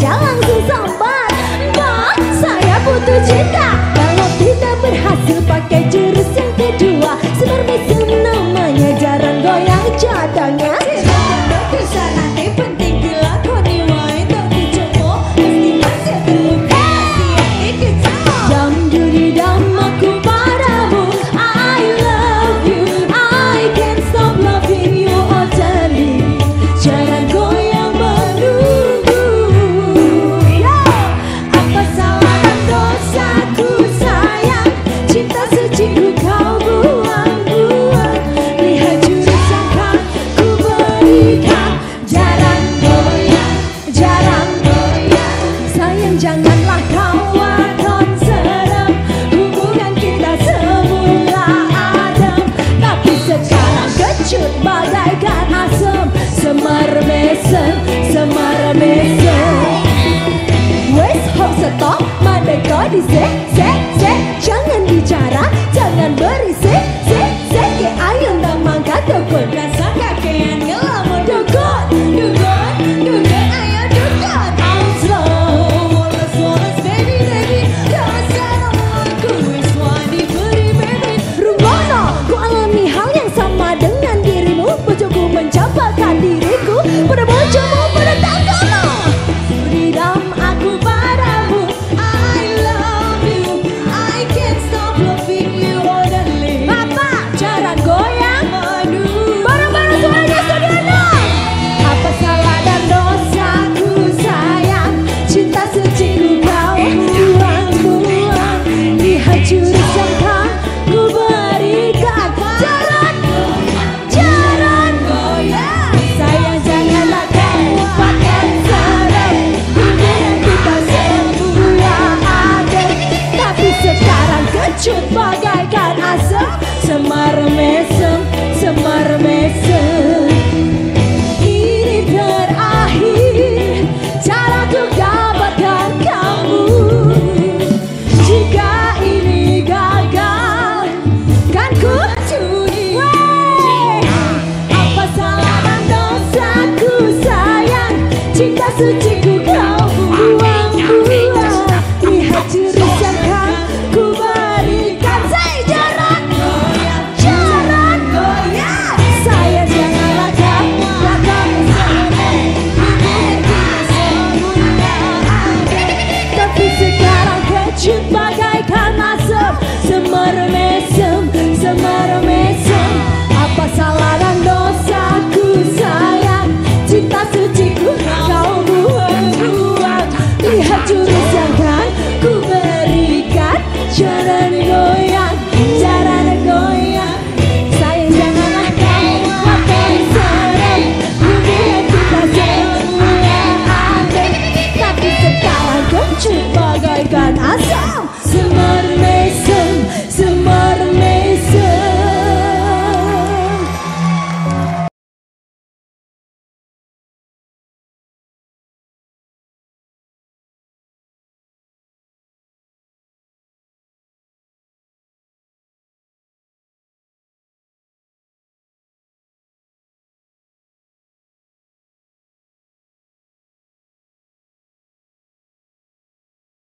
骄傲 janganlah kau adon serem. Hubungan kita semula adem. Tapi sekarang kecut bagaikan asem. Semar mesem, semar mesem. Wes ho stop, mana kau disek preocupar. semar mesem semar mesem. Ini terakhir cara ku dapatkan kamu. Jika ini gagal kan ku curi apa salah dan dosaku sayang? Cinta suciku